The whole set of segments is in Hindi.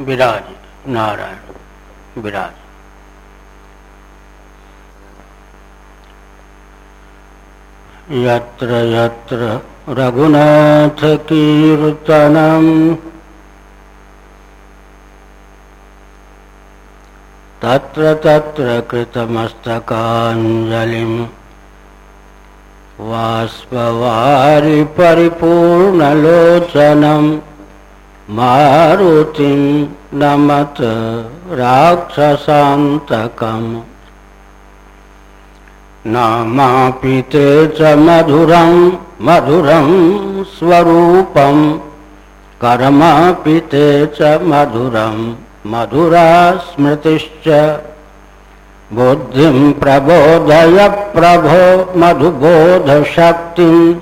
विराज नारायण विराज। यत्र यत्र रघुनाथकीर्तनम् तत्र तत्र कृतमस्तकाञ्जलिम्। वाष्पवारि परिपूर्णलोचनम् मारुतिं नमत राक्षसान्तकम्। नामापिते च मधुरं मधुरं स्वरूपं कर्मापिते च मधुरं, मधुरा स्मृतिश्च। बुद्धिं प्रबोधय प्रभो मधुबोधशक्तिं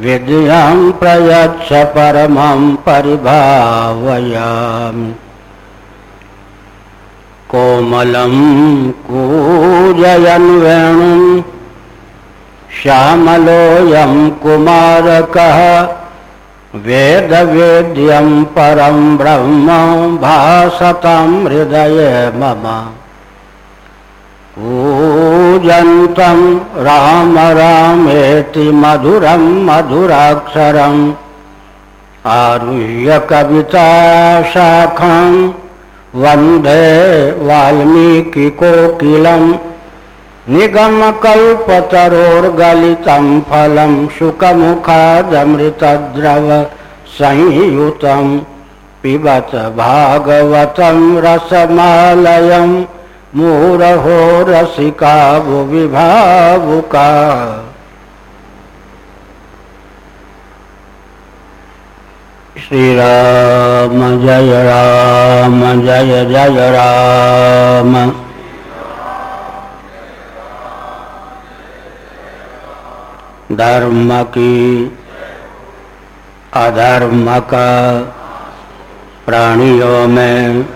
विद्यां प्रयच्छ परमं परिभावयामि। कोमलं कूजयन् वेणुं श्यामलोऽयं कुमारकः, वेदवेद्यं परं ब्रह्म, भासतं हृदये मम। पूजन्तं राम रामेति मधुरं मधुराक्षरम्। आरुह्य कविता शाखाम् वंदे वाल्मीकिकोकिलम्। निगमकल्पतरोर्गलितं फलं शुकमुखादमृतद्रव संयुतं पिबत भागवतं रसमालयं मूरहो रसिका भुवि भावुका श्री राम जय राम, जय जय राम। धर्म की अधर्म का प्राणियों में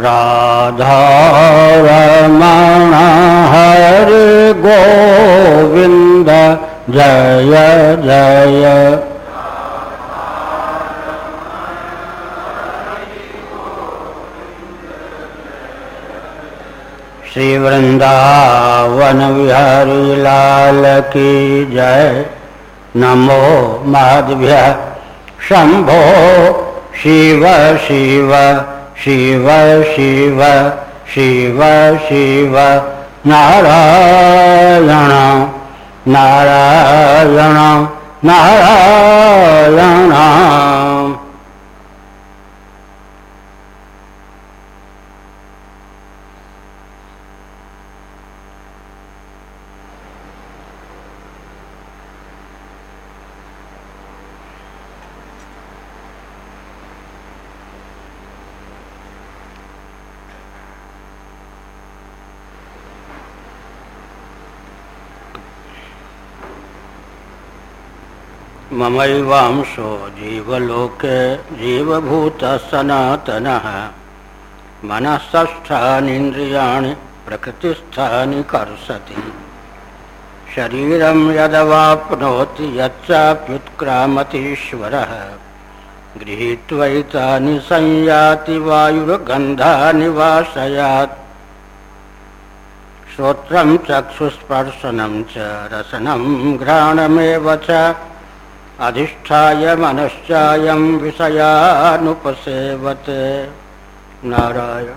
राधा रमण हरि गोविंद जय जय। श्री वृंदावन विहरी लाल की जय। नमो माधव्य शंभो शिव शिव। शिव शिव शिव शिव। नारायण नारायण नारायण। ममैवांशो जीवलोके जीवभूत सनातन मनःस्थानीन्द्रियाणि प्रकृतिस्थानि कर्षति। शरीरं यदवाप्नोति गृहीत्वैतानि संयाति वायुर्गन्धानि वाशयात्। श्रोत्रं चक्षुस्पर्शनं च रसनं च अधिष्ठाय मनश्चायं विषयानुपसेवते। नारायण।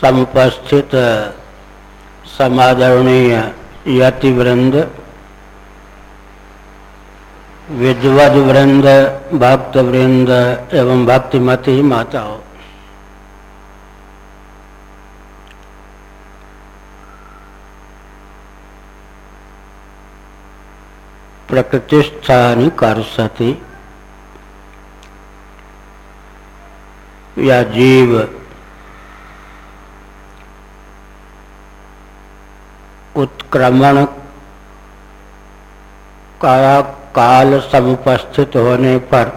समुपस्थित समादरणीय यतिवृंद विद्वद वृंद भक्त वृंद एवं भक्तिमती माताओं। प्रकृतिस्थानी करसति या जीव उत्क्रमण का काल समुपस्थित होने पर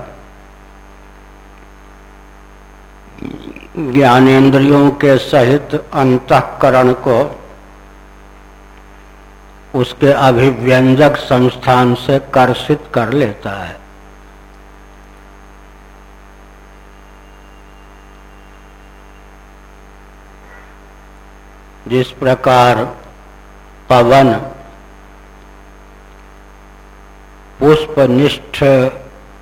ज्ञानेन्द्रियों के सहित अंतकरण को उसके अभिव्यंजक संस्थान से कर्षित कर लेता है। जिस प्रकार पवन पुष्पनिष्ठ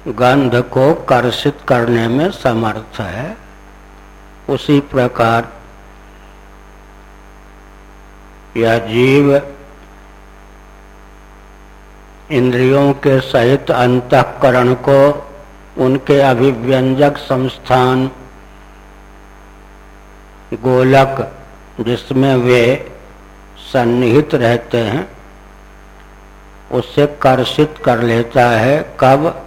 गंध को कर्षित करने में समर्थ है, उसी प्रकार यह जीव इंद्रियों के सहित अंतकरण को उनके अभिव्यंजक संस्थान गोलक, जिसमें वे सन्निहित रहते हैं उससे कर्षित कर लेता है कब?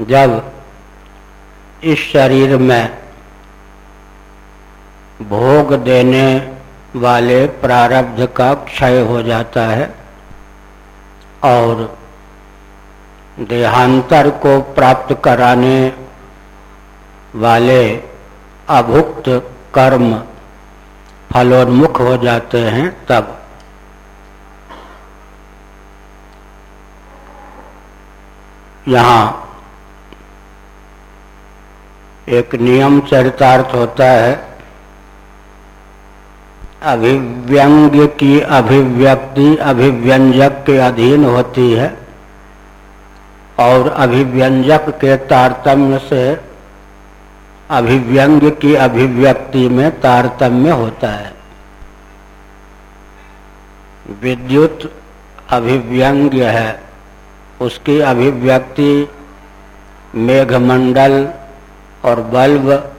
जब इस शरीर में भोग देने वाले प्रारब्ध का क्षय हो जाता है। और देहांतर को प्राप्त कराने वाले अभुक्त कर्म फलोन्मुख हो जाते हैं तब। यहाँ एक नियम चरितार्थ होता है अभिव्यंग्य की अभिव्यक्ति, अभिव्यंजक के अधीन होती है और अभिव्यंजक के तारतम्य से अभिव्यंग्य की अभिव्यक्ति में तारतम्य होता है। विद्युत अभिव्यंग्य है, उसकी अभिव्यक्ति मेघमंडल और बल्ब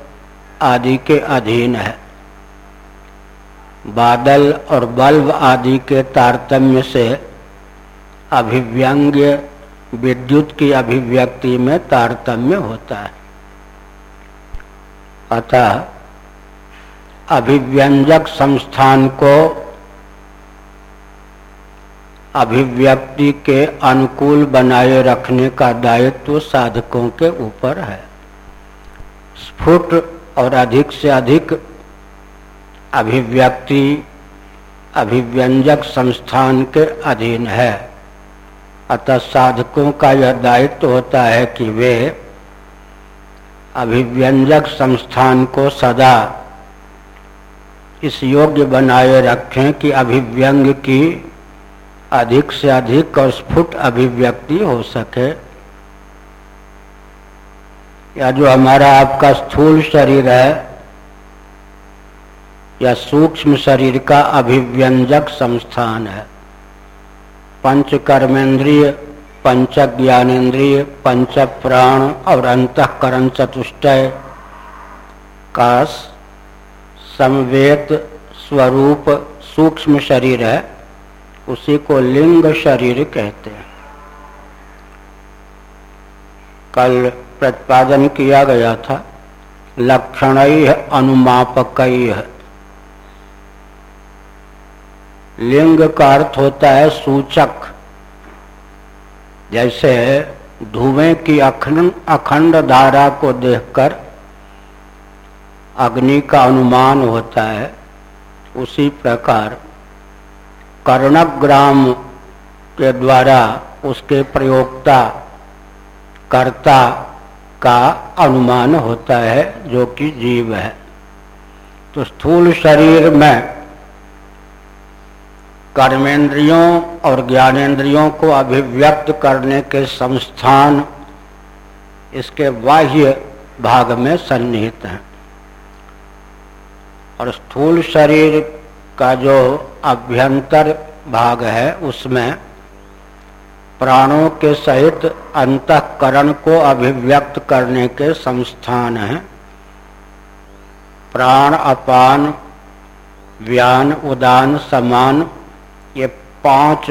आदि के अधीन है। बादल और बल्ब आदि के तारतम्य से अभिव्यंग्य, विद्युत की अभिव्यक्ति में तारतम्य होता है। अतः अभिव्यंजक संस्थान को अभिव्यक्ति के अनुकूल बनाए रखने का दायित्व साधकों के ऊपर है। स्फुट और अधिक से अधिक अभिव्यक्ति अभिव्यंजक संस्थान के अधीन है। अतः साधकों का यह दायित्व होता है कि वे अभिव्यंजक संस्थान को सदा इस योग्य बनाए रखें कि अभिव्यंग की अधिक से अधिक और स्फुट अभिव्यक्ति हो सके। या जो हमारा आपका स्थूल शरीर है या सूक्ष्म शरीर का अभिव्यंजक संस्थान है। पंच कर्मेंद्रिय पंच ज्ञानेन्द्रिय पंच प्राण और अंतकरण चतुष्टय का समवेत स्वरूप सूक्ष्म शरीर है, उसी को लिंग शरीर कहते हैं। कल प्रतिपादन किया गया था, लक्षण अनुमापक। लिंग का अर्थ होता है सूचक। जैसे धुएँ की अखंड अखंड धारा को देखकर अग्नि का अनुमान होता है, उसी प्रकार कर्णग्राम के द्वारा उसके प्रयोगता कर्ता का अनुमान होता है, जो कि जीव है। तो स्थूल शरीर में कर्मेंद्रियों और ज्ञानेन्द्रियों को अभिव्यक्त करने के संस्थान इसके बाह्य भाग में सन्निहित हैं। और स्थूल शरीर का जो अभ्यंतर भाग है, उसमें प्राणों के सहित अंतकरण को अभिव्यक्त करने के संस्थान हैं। प्राण, अपान, व्यान, उदान, समान पाँच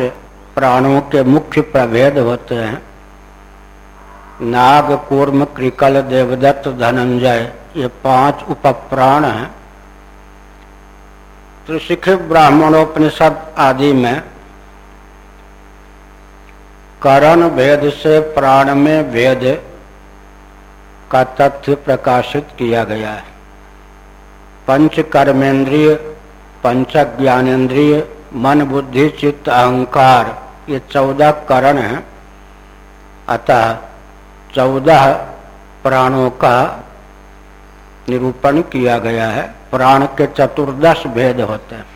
प्राणों के मुख्य प्रभेद होते हैं। नाग, कूर्म क्रिकल देवदत्त, धनंजय, ये पाँच उपप्राण हैं। त्रिशिख, ब्राह्मणोपनिषद आदि में करण भेद से प्राण में भेद का तथ्य प्रकाशित किया गया है। पंच कर्मेंद्रिय पंच ज्ञानेन्द्रिय मन बुद्धि चित्त अहंकार, ये चौदह करण है। अतः चौदह प्राणों का निरूपण किया गया है। प्राण के चतुर्दश भेद होते हैं।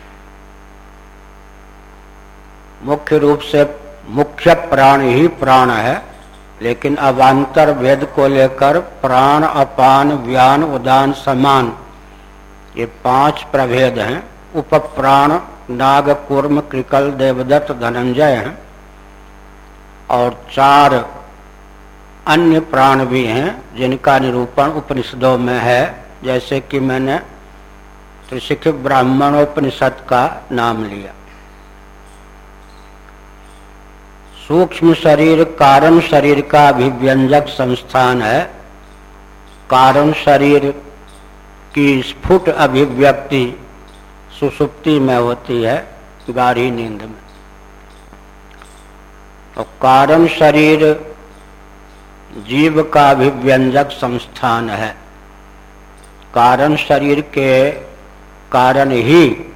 मुख्य रूप से मुख्य प्राण ही प्राण है, लेकिन अवान्तर भेद को लेकर प्राण, अपान, व्यान, उदान, समान, ये पाँच प्रभेद हैं। उप प्राण नाग कुर्म कृकल देवदत्त धनंजय हैं और चार अन्य प्राण भी हैं, जिनका निरूपण उपनिषदों में है, जैसे कि मैंने त्रिशिख ब्राह्मणोपनिषद का नाम लिया। सूक्ष्म शरीर कारण शरीर का अभिव्यंजक संस्थान है। कारण शरीर की स्फुट अभिव्यक्ति सुसुप्ति में होती है, गाढ़ी नींद में। तो कारण शरीर जीव का अभिव्यंजक संस्थान है। कारण शरीर के कारण ही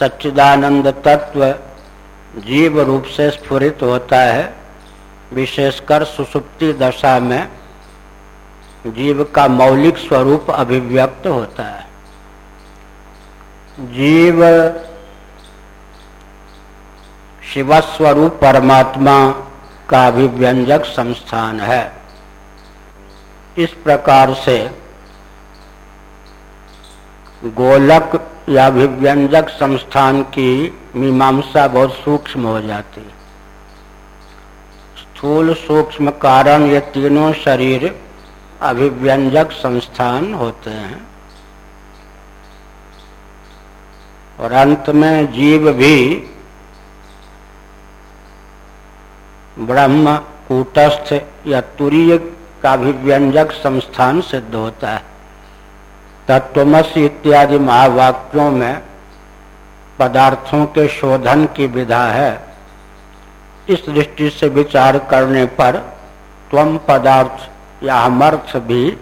सच्चिदानंद तत्व जीव रूप से स्फुरित होता है। विशेषकर सुसुप्ति दशा में जीव का मौलिक स्वरूप अभिव्यक्त होता है। जीव शिवस्वरूप परमात्मा का अभिव्यंजक संस्थान है। इस प्रकार से गोलक या अभिव्यंजक संस्थान की मीमांसा बहुत सूक्ष्म हो जाती। स्थूल सूक्ष्म कारण ये तीनों शरीर अभिव्यंजक संस्थान होते हैं। और अंत में जीव भी ब्रह्म कूटस्थ या तुरीय का अभिव्यंजक संस्थान सिद्ध होता है। तत्वमसी इत्यादि महावाक्यों में पदार्थों के शोधन की विधा है। इस दृष्टि से विचार करने पर त्वम पदार्थ या हमर्थ भी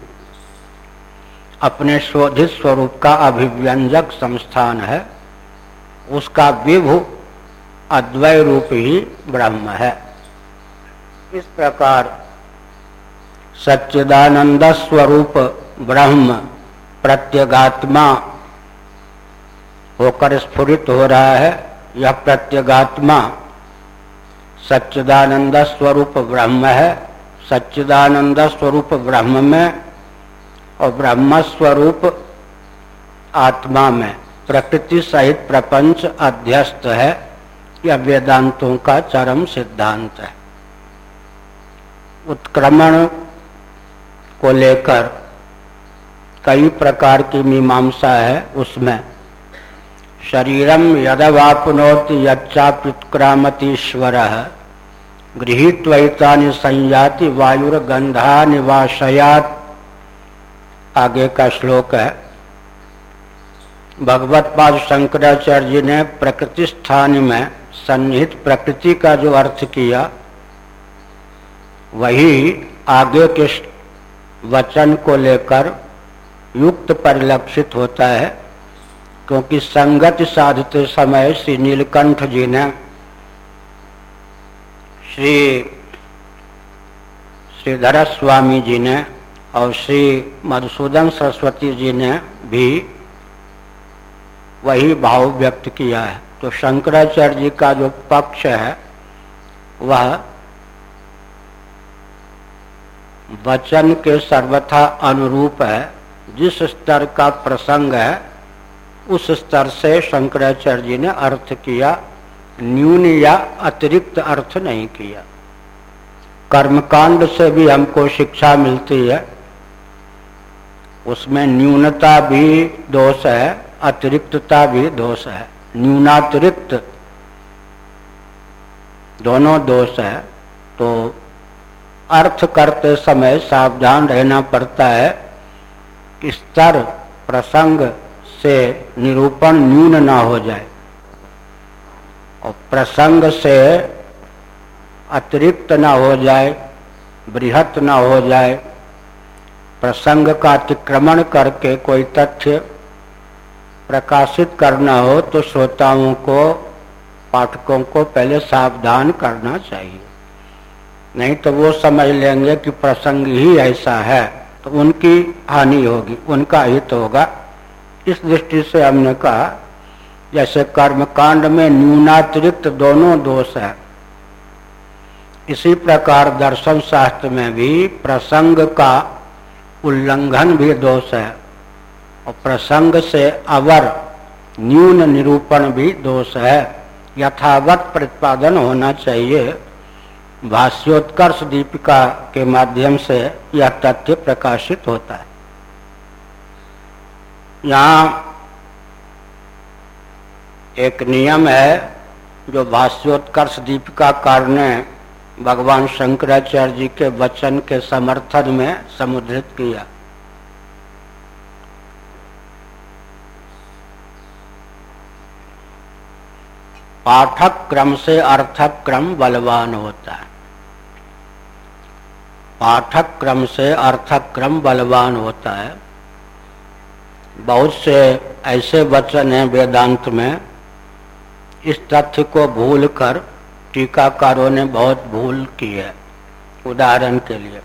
अपने शोधित स्वरूप का अभिव्यंजक संस्थान है। उसका विभु अद्वय रूप ही ब्रह्म है। इस प्रकार सच्चिदानंद स्वरूप ब्रह्म प्रत्यगात्मा होकर स्फुरित हो रहा है। यह प्रत्यगात्मा सच्चिदानंद स्वरूप ब्रह्म है। सच्चिदानंद स्वरूप ब्रह्म में और ब्रह्म स्वरूप आत्मा में। प्रकृति सहित प्रपंच अध्यस्त है यह वेदांतों का चरम सिद्धांत है। उत्क्रमण को लेकर कई प्रकार की मीमांसा है उसमें। शरीरम यदवापनोति यच्चाप्युत्क्रामतीश्वर गृहीत्वैता संयाति वायुर्गंधा निवासयात आगे का श्लोक है भगवत पाद शंकराचार्य जी ने प्रकृति स्थान में सन्निहित प्रकृति का जो अर्थ किया, वही आगे के वचन को लेकर युक्त परिलक्षित होता है, क्योंकि संगत साधते समय श्री नीलकंठ जी ने श्री श्रीधर स्वामी जी ने और श्री मधुसूदन सरस्वती जी ने भी वही भाव व्यक्त किया है। तो शंकराचार्य जी का जो पक्ष है, वह वचन के सर्वथा अनुरूप है। जिस स्तर का प्रसंग है, उस स्तर से शंकराचार्य जी ने अर्थ किया। न्यून या अतिरिक्त अर्थ नहीं किया। कर्मकांड से भी हमको शिक्षा मिलती है। उसमें न्यूनता भी दोष है। अतिरिक्तता भी दोष है। न्यूनातिरिक्त दोनों दोष है। तो अर्थ करते समय सावधान रहना पड़ता है कि स्तर प्रसंग से निरूपण न्यून ना हो जाए। और प्रसंग से अतिरिक्त ना हो जाए, बृहत ना हो जाए, प्रसंग का अतिक्रमण करके कोई तथ्य प्रकाशित करना हो तो श्रोताओं को, पाठकों को पहले सावधान करना चाहिए। नहीं तो वो समझ लेंगे कि प्रसंग ही ऐसा है तो उनकी हानि होगी, उनका हित होगा। इस दृष्टि से हमने कहा, जैसे कर्म कांड में न्यूनातिरिक्त दोनों दोष है, इसी प्रकार दर्शन शास्त्र में भी प्रसंग का उल्लंघन भी दोष है। और प्रसंग से अवर न्यून निरूपण भी दोष है। यथावत प्रतिपादन होना चाहिए। भाष्योत्कर्ष दीपिका के माध्यम से यह तथ्य प्रकाशित होता है। यहाँ एक नियम है जो भाष्योत्कर्ष दीपिका ने भगवान शंकराचार्य जी के वचन के समर्थन में समुद्रित किया। पाठक क्रम से अर्थक क्रम बलवान होता है। पाठक क्रम से अर्थक क्रम बलवान होता है। बहुत से ऐसे वचन हैं वेदांत में, इस तथ्य को भूलकर टीकाकारों ने बहुत भूल की है, उदाहरण के लिए।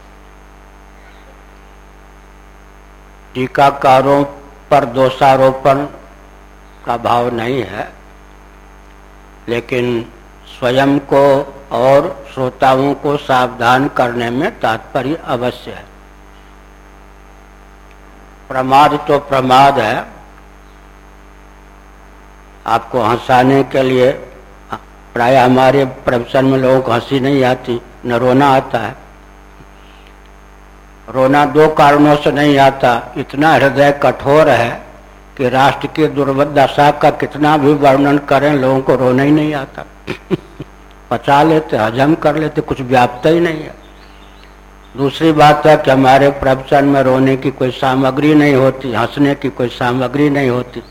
टीकाकारों पर दोषारोपण का भाव नहीं है। लेकिन स्वयं को और श्रोताओं को सावधान करने में तात्पर्य अवश्य है। प्रमाद तो प्रमाद है। आपको हंसाने के लिए प्राय हमारे प्रवचन में लोगों को हँसी नहीं आती, न रोना आता है। रोना दो कारणों से नहीं आता, इतना हृदय कठोर है कि राष्ट्र की दुर्दशा का कितना भी वर्णन करें, लोगों को रोना ही नहीं आता। पचा लेते, हजम कर लेते, कुछ व्याप्त ही नहीं है। दूसरी बात है कि हमारे प्रवचन में रोने की कोई सामग्री नहीं होती, हंसने की कोई सामग्री नहीं होती।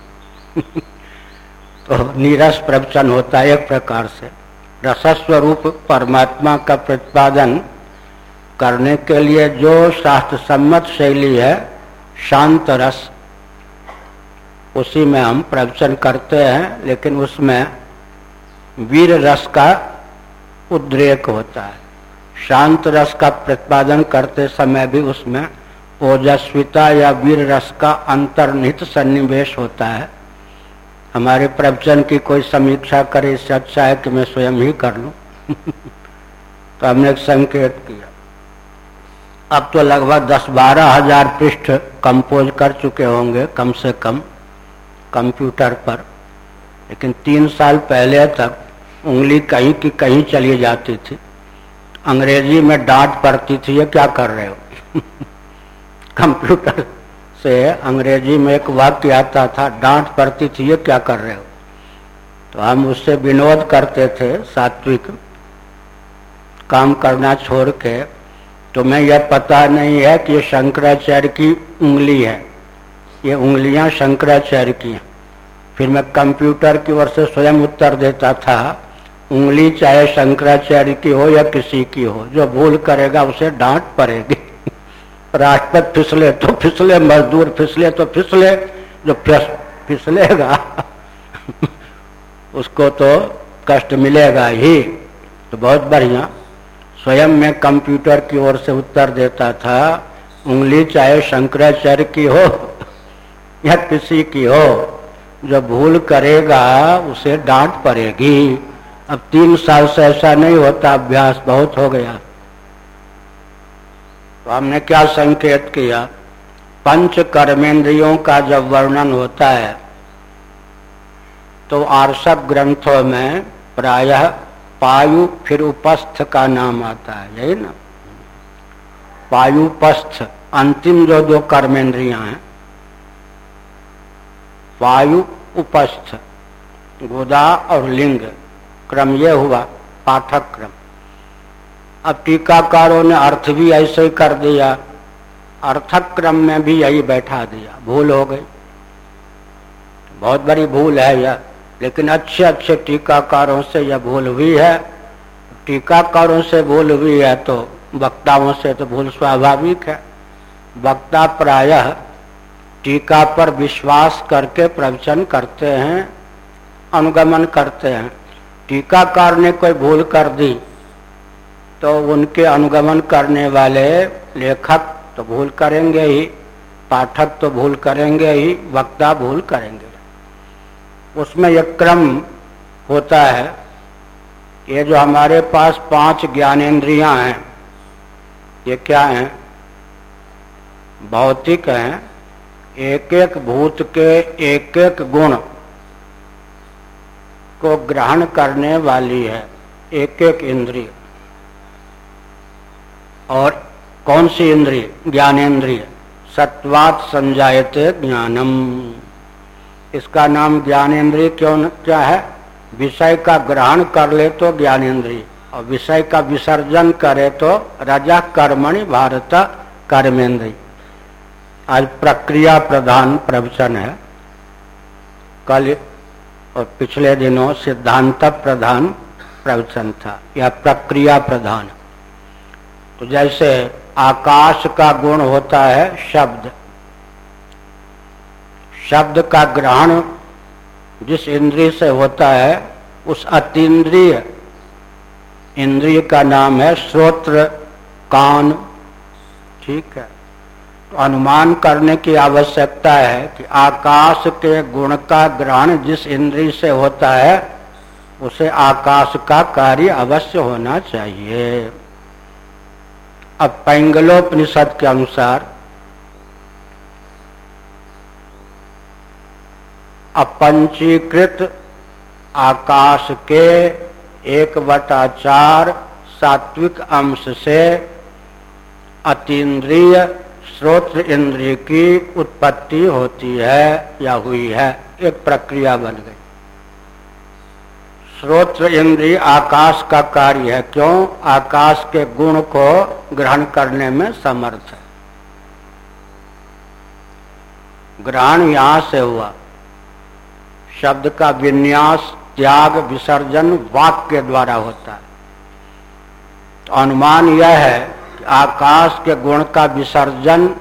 तो नीरस प्रवचन होता है एक प्रकार से। रसस्वरूप परमात्मा का प्रतिपादन करने के लिए जो शास्त्र सम्मत शैली है, शांत रस उसी में हम प्रवचन करते हैं, लेकिन उसमें वीर रस का उद्रेक होता है। शांत रस का प्रतिपादन करते समय भी उसमें ओजस्विता या वीर रस का अंतर्निहित सन्निवेश होता है। हमारे प्रवचन की कोई समीक्षा करे, इससे अच्छा है कि मैं स्वयं ही कर लू। तो हमने एक संकेत किया। अब तो लगभग दस बारह हज़ार पृष्ठ कंपोज कर चुके होंगे, कम से कम। कंप्यूटर पर। लेकिन तीन साल पहले तक उंगली कहीं की कहीं चली जाती थी। अंग्रेज़ी में डांट पड़ती थी, ये क्या कर रहे हो? कंप्यूटर से अंग्रेज़ी में एक वाक्य आता था, डांट पड़ती थी, ये क्या कर रहे हो? तो हम उससे विनोद करते थे सात्विक काम करना छोड़ के। तो मैं, यह पता नहीं है कि ये शंकराचार्य की उंगली है। ये उंगलियाँ शंकराचार्य की फिर मैं कंप्यूटर की ओर से स्वयं उत्तर देता था, उंगली चाहे शंकराचार्य की हो या किसी की हो, जो भूल करेगा उसे डांट पड़ेगी। राष्ट्रपति फिसले तो फिसले, मजदूर फिसले तो फिसले, जो फिसलेगा, उसको तो कष्ट मिलेगा ही। तो बहुत बढ़िया। स्वयं में कंप्यूटर की ओर से उत्तर देता था, उंगली चाहे शंकराचार्य की हो या किसी की हो। जो भूल करेगा, उसे डांट पड़ेगी। अब तीन साल से ऐसा नहीं होता, अभ्यास बहुत हो गया। तो हमने क्या संकेत किया? पंच कर्मेंद्रियों का जब वर्णन होता है तो आर्षक ग्रंथों में प्रायः पायु फिर उपस्थ का नाम आता है, यही ना? पायुपस्थ अंतिम जो दो कर्मेंद्रियाँ हैं वायु उपस्थ, गोदा और लिंग। क्रम यह हुआ पाठक क्रम अब टीकाकारों ने अर्थ भी ऐसे ही कर दिया अर्थक क्रम में भी यही बैठा दिया। भूल हो गई। बहुत बड़ी भूल है यह, लेकिन अच्छे अच्छे टीकाकारों से यह भूल हुई है। टीकाकारों से भूल हुई है तो वक्ताओं से तो भूल स्वाभाविक है। वक्ता प्रायः टीका पर विश्वास करके प्रवचन करते हैं, अनुगमन करते हैं। टीकाकार ने कोई भूल कर दी तो उनके अनुगमन करने वाले लेखक तो भूल करेंगे ही, पाठक तो भूल करेंगे ही, वक्ता भूल करेंगे। उसमें यह क्रम होता है, ये जो हमारे पास पाँच ज्ञानेन्द्रियाँ हैं, ये क्या हैं? भौतिक हैं एक एक भूत के एक एक गुण को ग्रहण करने वाली है एक एक इंद्रिय। और कौन सी इंद्रिय? ज्ञानेन्द्रिय सत्वात संजायते ज्ञानम। इसका नाम ज्ञानेन्द्रिय क्यों क्या है? विषय का ग्रहण कर ले तो ज्ञानेन्द्रिय और विषय का विसर्जन करे तो रजा कर्मणि भारत कर्मेंद्रिय। आज प्रक्रिया प्रधान प्रवचन है। कल और पिछले दिनों सिद्धांत प्रधान प्रवचन था। या प्रक्रिया प्रधान। तो जैसे आकाश का गुण होता है शब्द। शब्द का ग्रहण जिस इंद्रिय से होता है, उस अतीन्द्रिय। इंद्रिय का नाम है श्रोत्र कान। ठीक है। तो अनुमान करने की आवश्यकता है कि आकाश के गुण का ग्रहण जिस इंद्रिय से होता है, उसे आकाश का कार्य अवश्य होना चाहिए। अब पैंगलोपनिषद के अनुसार, अपंचीकृत आकाश के एक बटा चार सात्विक अंश से अतीन्द्रिय श्रोत्र इंद्रिय की उत्पत्ति होती है या हुई है, एक प्रक्रिया बन गई। श्रोत्र इंद्रिय आकाश का कार्य है। क्यों? आकाश के गुण को ग्रहण करने में समर्थ है। ग्रहण यहाँ से हुआ। शब्द का विन्यास, त्याग, विसर्जन वाक्य द्वारा होता है। तो अनुमान यह है आकाश के गुण का विसर्जन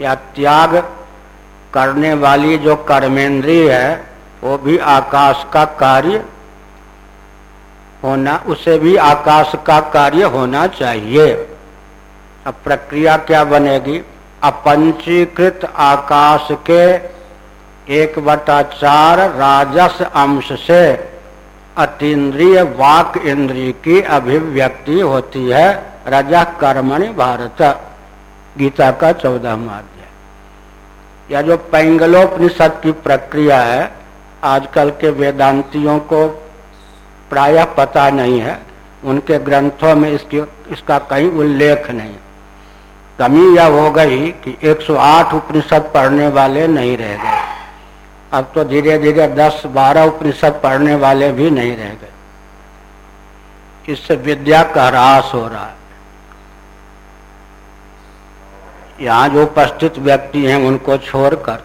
या त्याग करने वाली जो कर्मेंद्रीय है, वो भी आकाश का कार्य होना, उसे भी आकाश का कार्य होना चाहिए। अब प्रक्रिया क्या बनेगी? अपंचीकृत आकाश के एक बटा चार राजस अंश से अतीन्द्रिय वाक इंद्रिय की अभिव्यक्ति होती है। रजा कर्मणि भारत, गीता का चौदह अध्याय। या जो पैंगलोपनिषद की प्रक्रिया है, आजकल के वेदांतियों को प्रायः पता नहीं है, उनके ग्रंथों में इसकी, इसका कहीं उल्लेख नहीं कमी यह हो गई कि 108 उपनिषद पढ़ने वाले नहीं रह गए। अब तो धीरे धीरे 10-12 उपनिषद पढ़ने वाले भी नहीं रह गए। इससे विद्या का ह्रास हो रहा है। यहाँ जो उपस्थित व्यक्ति हैं, उनको छोड़कर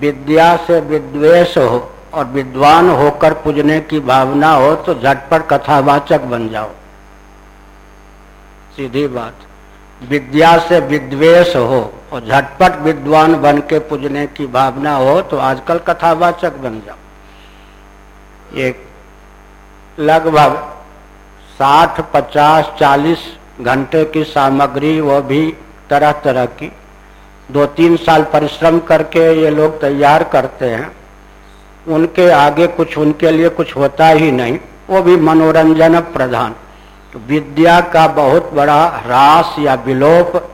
विद्या से विद्वेष हो और विद्वान होकर पूजने की भावना हो तो झटपट कथावाचक बन जाओ। सीधी बात। विद्या से विद्वेष हो और झटपट विद्वान बन के पूजने की भावना हो तो आजकल कथावाचक बन जाओ। ये लगभग साठ, पचास, चालीस घंटे की सामग्री वो भी तरह तरह की। दो तीन साल परिश्रम करके ये लोग तैयार करते हैं। उनके आगे कुछ उनके लिए कुछ होता ही नहीं। वो भी मनोरंजन प्रधान। तो विद्या का बहुत बड़ा ह्रास या विलोप,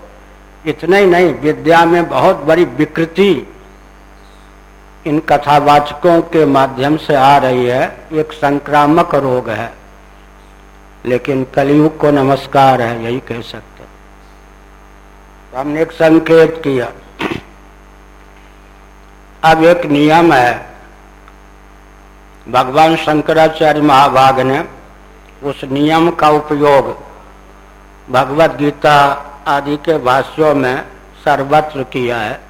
इतना ही नहीं, विद्या में बहुत बड़ी विकृति इन कथावाचकों के माध्यम से आ रही है। एक संक्रामक रोग है। लेकिन कलयुग को नमस्कार है, यही कह सकते तो हमने एक संकेत किया। अब एक नियम है। भगवान शंकराचार्य महाभाग ने उस नियम का उपयोग भगवत गीता आदि के भाष्यों में सर्वत्र किया है।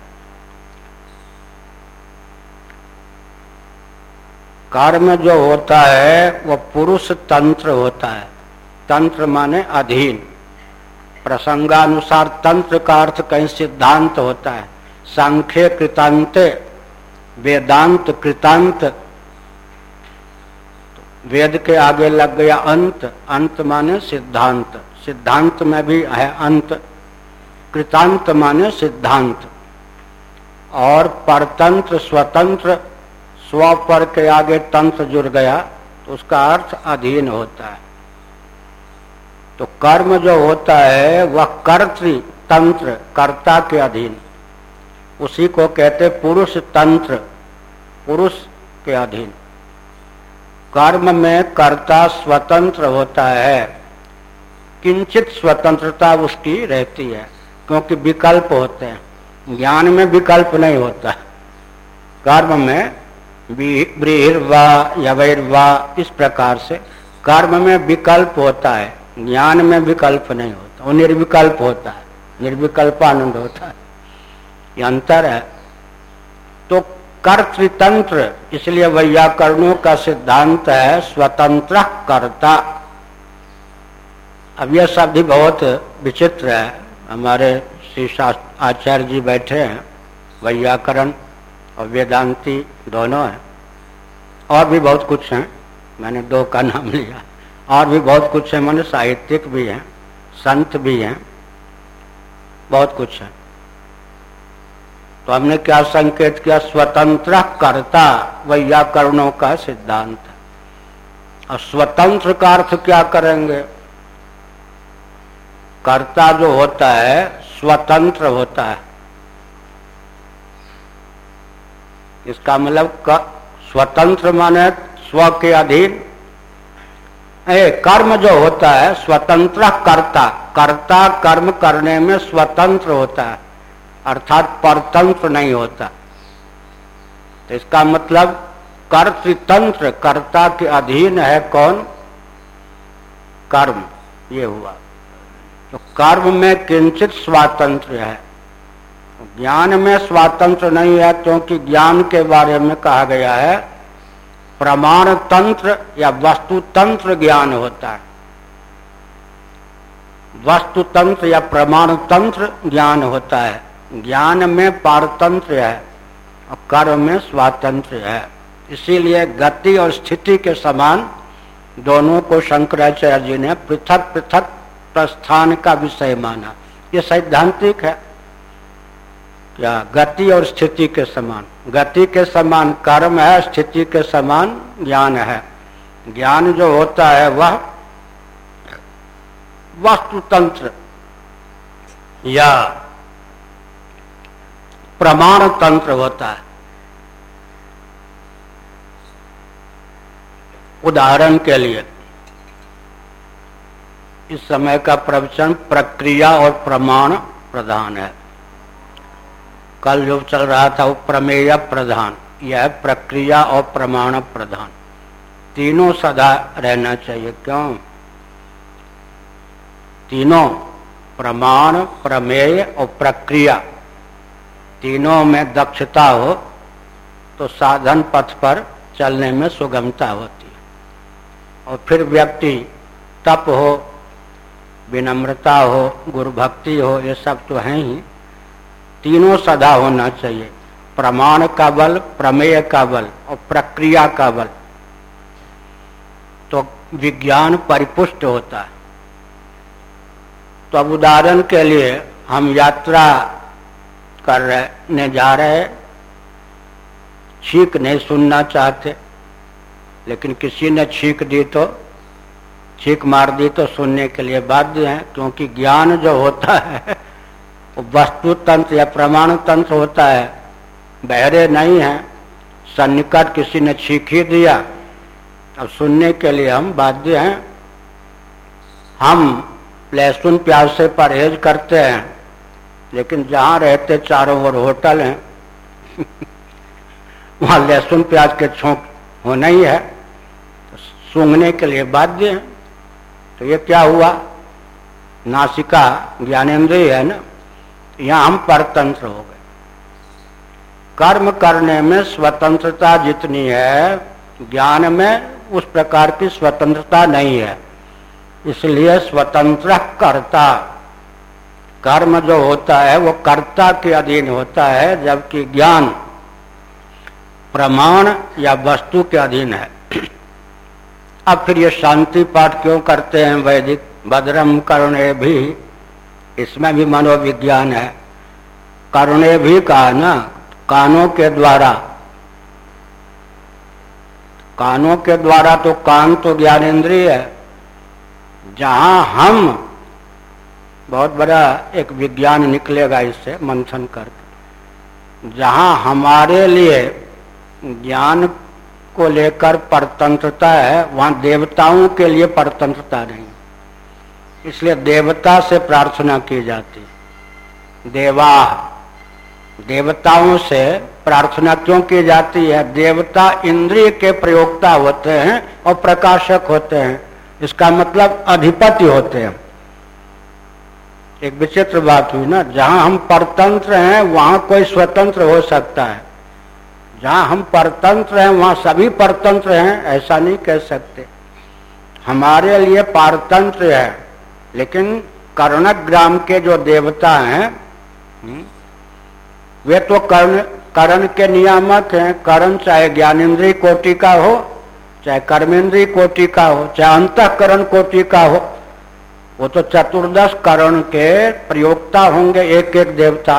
कर्म जो होता है वह पुरुष तंत्र होता है। तंत्र माने अधीन। प्रसंगानुसार तंत्र का अर्थ कहीं सिद्धांत होता है। सांख्य कृतांत, वेदांत कृतांत। वेद के आगे लग गया अंत। अंत माने सिद्धांत। सिद्धांत में भी है अंत। कृतांत माने सिद्धांत। और परतंत्र, स्वतंत्र, स्व पर के आगे तंत्र जुड़ गया तो उसका अर्थ अधीन होता है। तो कर्म जो होता है, वह कर्तृ तंत्र, कर्ता के अधीन। उसी को कहते पुरुष तंत्र, पुरुष के अधीन। कर्म में कर्ता स्वतंत्र होता है। किंचित स्वतंत्रता उसकी रहती है, क्योंकि विकल्प होते हैं। ज्ञान में विकल्प नहीं होता। कर्म में ब्रीहिर्वा यवैर्वा, इस प्रकार से कर्म में विकल्प होता है। ज्ञान में विकल्प नहीं होता, वो निर्विकल्प होता है निर्विकल्प आनंद होता है। ये अंतर है। तो कर्तृतंत्र, इसलिए वैयाकरणों का सिद्धांत है, स्वतंत्र कर्ता। अब यह शब्द बहुत विचित्र है। हमारे श्री आचार्य जी बैठे हैं, वैयाकरण और वेदांती दोनों हैं, और भी बहुत कुछ हैं। मैंने दो का नाम लिया। और भी बहुत कुछ है। मैंने साहित्यिक भी हैं, संत भी हैं, बहुत कुछ है। तो हमने क्या संकेत किया? स्वतंत्र कर्ता वैयाकरणों का सिद्धांत। और स्वतंत्र का अर्थ क्या करेंगे? कर्ता जो होता है, स्वतंत्र होता है। इसका मतलब स्वतंत्र माने स्व के अधीन ए, कर्म जो होता है स्वतंत्र कर्ता कर्ता कर्म करने में स्वतंत्र होता है अर्थात परतंत्र नहीं होता। तो इसका मतलब कर्तृतंत्र कर्ता के अधीन है कौन? कर्म ये हुआ। तो कर्म में किंचित स्वातंत्र है। ज्ञान में स्वातंत्र नहीं है क्योंकि ज्ञान के बारे में कहा गया है प्रमाण तंत्र या वस्तु तंत्र ज्ञान होता है। वस्तु तंत्र या प्रमाण तंत्र ज्ञान होता है। ज्ञान में पारतंत्र है और कर्म में स्वातंत्र है। इसीलिए गति और स्थिति के समान दोनों को शंकराचार्य जी ने पृथक पृथक प्रस्थान का विषय माना। ये सैद्धांतिक है। क्या गति और स्थिति के समान। गति के समान कर्म है, स्थिति के समान ज्ञान है। ज्ञान जो होता है वह वस्तु तंत्र या प्रमाण तंत्र होता है। उदाहरण के लिए, इस समय का प्रवचन प्रक्रिया और प्रमाण प्रधान है। कल जो चल रहा था वो प्रमेय प्रधान, यह प्रक्रिया और प्रमाण प्रधान। तीनों सदा रहना चाहिए। क्यों? तीनों, प्रमाण, प्रमेय और प्रक्रिया। तीनों में दक्षता हो तो साधन पथ पर चलने में सुगमता होती है। और फिर व्यक्ति तप हो, विनम्रता हो गुरु भक्ति हो, ये सब तो है ही। तीनों सदा होना चाहिए। प्रमाण का बल, प्रमेय का बल और प्रक्रिया का बल। तो विज्ञान परिपुष्ट होता है। तो अब उदाहरण के लिए हम यात्रा कर रहे जा रहे छीक नहीं सुनना चाहते, लेकिन किसी ने छीक दी तो छीक मार दी तो सुनने के लिए बाध्य हैं, क्योंकि ज्ञान जो होता है वस्तु तंत्र या प्रमाण तंत्र होता है, बहरे नहीं है। सन्निकट किसी ने छीक ही दिया, अब सुनने के लिए हम बाध्य हैं। हम लहसुन प्याज से परहेज करते हैं, लेकिन जहाँ रहते चारों ओर होटल हैं, वहाँ लहसुन प्याज के छोंक होना ही है। सूंघने के लिए बाध्य है। तो ये क्या हुआ? नासिका ज्ञानेन्द्रिय है ना? यहाँ हम परतंत्र हो गए। कर्म करने में स्वतंत्रता जितनी है, ज्ञान में उस प्रकार की स्वतंत्रता नहीं है। इसलिए स्वतंत्र कर्ता। कर्म जो होता है, वो कर्ता के अधीन होता है, जबकि ज्ञान प्रमाण या वस्तु के अधीन है। अब फिर ये शांति पाठ क्यों करते हैं, वैदिक भद्रम करुणे भी इसमें भी मनोविज्ञान है। करुणे भी कहा ना कानों के द्वारा। कानों के द्वारा तो कान तो ज्ञानेन्द्रिय है। जहाँ हम, बहुत बड़ा एक विज्ञान निकलेगा इससे, मंथन करके। जहाँ हमारे लिए ज्ञान को लेकर परतंत्रता है, वहाँ देवताओं के लिए परतंत्रता नहीं। इसलिए देवता से प्रार्थना की जाती देवा, देवताओं से प्रार्थना क्यों की जाती है? देवता इंद्रिय के प्रयोगता होते हैं और प्रकाशक होते हैं। इसका मतलब अधिपति होते हैं। एक विचित्र बात हुई ना, जहाँ हम परतंत्र हैं, वहाँ कोई स्वतंत्र हो सकता है। जहाँ हम परतंत्र हैं, वहाँ सभी परतंत्र हैं, ऐसा नहीं कह सकते। हमारे लिए पारतंत्र है। लेकिन कर्णक ग्राम के जो देवता हैं हम्म, वे तो कर्ण कर्ण के नियामक हैं। कर्ण चाहे ज्ञानेन्द्रीय कोटि का हो चाहे कर्मेंद्रीय कोटि का हो चाहे अंतकरण कोटि का हो वो तो चतुर्दश करण के प्रयोगता होंगे एक एक देवता।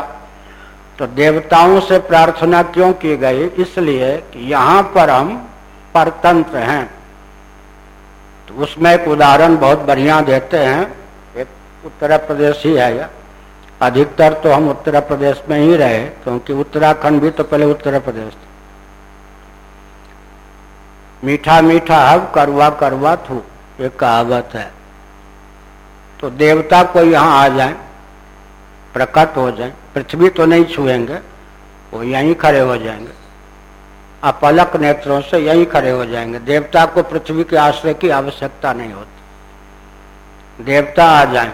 तो देवताओं से प्रार्थना क्यों की गई? इसलिए कि यहाँ पर हम परतंत्र हैं। तो उसमें एक उदाहरण बहुत बढ़िया देते हैं। उत्तर प्रदेश ही है या? अधिकतर तो हम उत्तर प्रदेश में ही रहे, क्योंकि उत्तराखंड भी तो पहले उत्तर प्रदेश मीठा मीठा हब करवा करवा थू, एक कहावत है। तो देवता को यहाँ आ जाए, प्रकट हो जाए, पृथ्वी तो नहीं छुएँगे, वो यहीं खड़े हो जाएँगे। अपलक नेत्रों से यहीं खड़े हो जाएँगे। देवता को पृथ्वी के आश्रय की आवश्यकता नहीं होती। देवता आ जाए